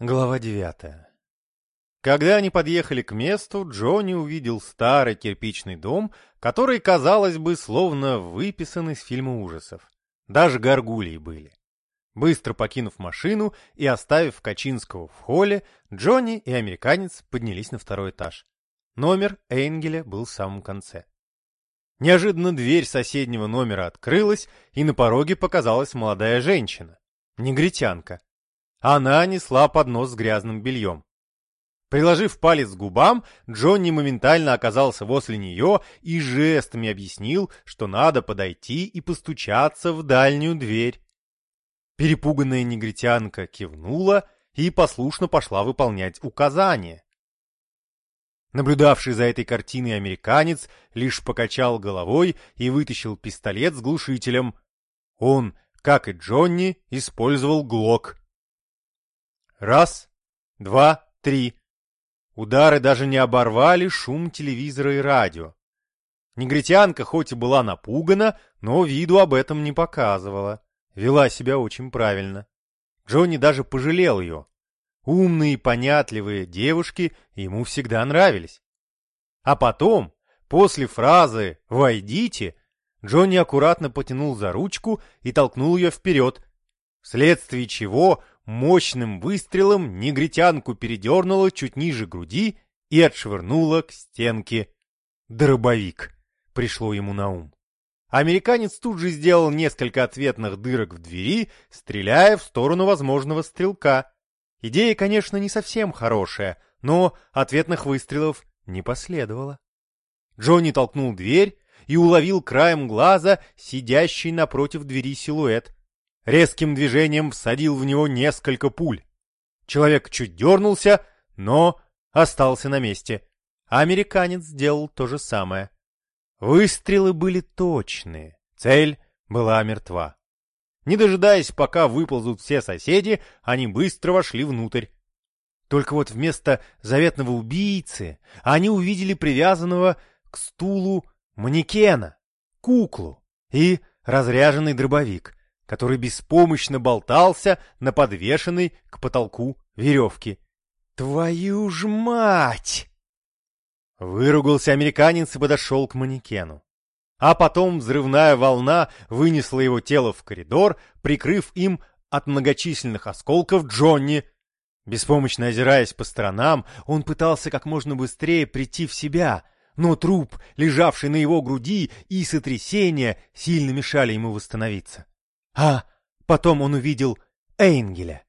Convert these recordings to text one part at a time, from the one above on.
Глава девятая. Когда они подъехали к месту, Джонни увидел старый кирпичный дом, который, казалось бы, словно выписан из фильма ужасов. Даже горгулии были. Быстро покинув машину и оставив Качинского в холле, Джонни и американец поднялись на второй этаж. Номер Эйнгеля был в самом конце. Неожиданно дверь соседнего номера открылась, и на пороге показалась молодая женщина. Негритянка. Она несла поднос с грязным бельем. Приложив палец к губам, Джонни моментально оказался возле нее и жестами объяснил, что надо подойти и постучаться в дальнюю дверь. Перепуганная негритянка кивнула и послушно пошла выполнять указания. Наблюдавший за этой картиной американец лишь покачал головой и вытащил пистолет с глушителем. Он, как и Джонни, использовал глок. Раз, два, три. Удары даже не оборвали шум телевизора и радио. Негритянка хоть и была напугана, но виду об этом не показывала. Вела себя очень правильно. Джонни даже пожалел ее. Умные, понятливые девушки ему всегда нравились. А потом, после фразы «Войдите», Джонни аккуратно потянул за ручку и толкнул ее вперед, вследствие чего мощным выстрелом негритянку передернуло чуть ниже груди и отшвырнуло к стенке. Дробовик пришло ему на ум. Американец тут же сделал несколько ответных дырок в двери, стреляя в сторону возможного стрелка. Идея, конечно, не совсем хорошая, но ответных выстрелов не последовало. Джонни толкнул дверь и уловил краем глаза сидящий напротив двери силуэт резким движением всадил в него несколько пуль. Человек чуть дернулся, но остался на месте. Американец сделал то же самое. Выстрелы были точные, цель была мертва. Не дожидаясь, пока выползут все соседи, они быстро вошли внутрь. Только вот вместо заветного убийцы они увидели привязанного к стулу манекена, куклу и разряженный дробовик который беспомощно болтался на подвешенной к потолку веревке. «Твою ж мать!» Выругался американец и подошел к манекену. А потом взрывная волна вынесла его тело в коридор, прикрыв им от многочисленных осколков Джонни. Беспомощно озираясь по сторонам, он пытался как можно быстрее прийти в себя, но труп, лежавший на его груди, и сотрясение сильно мешали ему восстановиться. А потом он увидел Эйнгеля.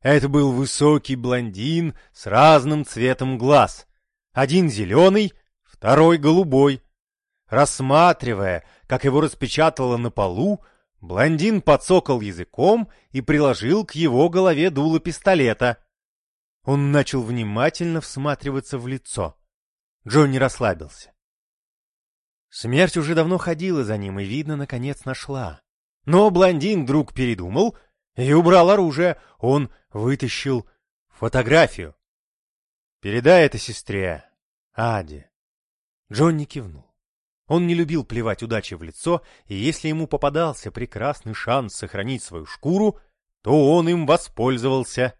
Это был высокий блондин с разным цветом глаз. Один зеленый, второй голубой. Рассматривая, как его распечатало на полу, блондин подсокал языком и приложил к его голове дуло пистолета. Он начал внимательно всматриваться в лицо. Джонни расслабился. Смерть уже давно ходила за ним и, видно, наконец нашла. Но блондин вдруг передумал и убрал оружие. Он вытащил фотографию. «Передай это сестре, Аде». Джонни кивнул. Он не любил плевать удачи в лицо, и если ему попадался прекрасный шанс сохранить свою шкуру, то он им воспользовался.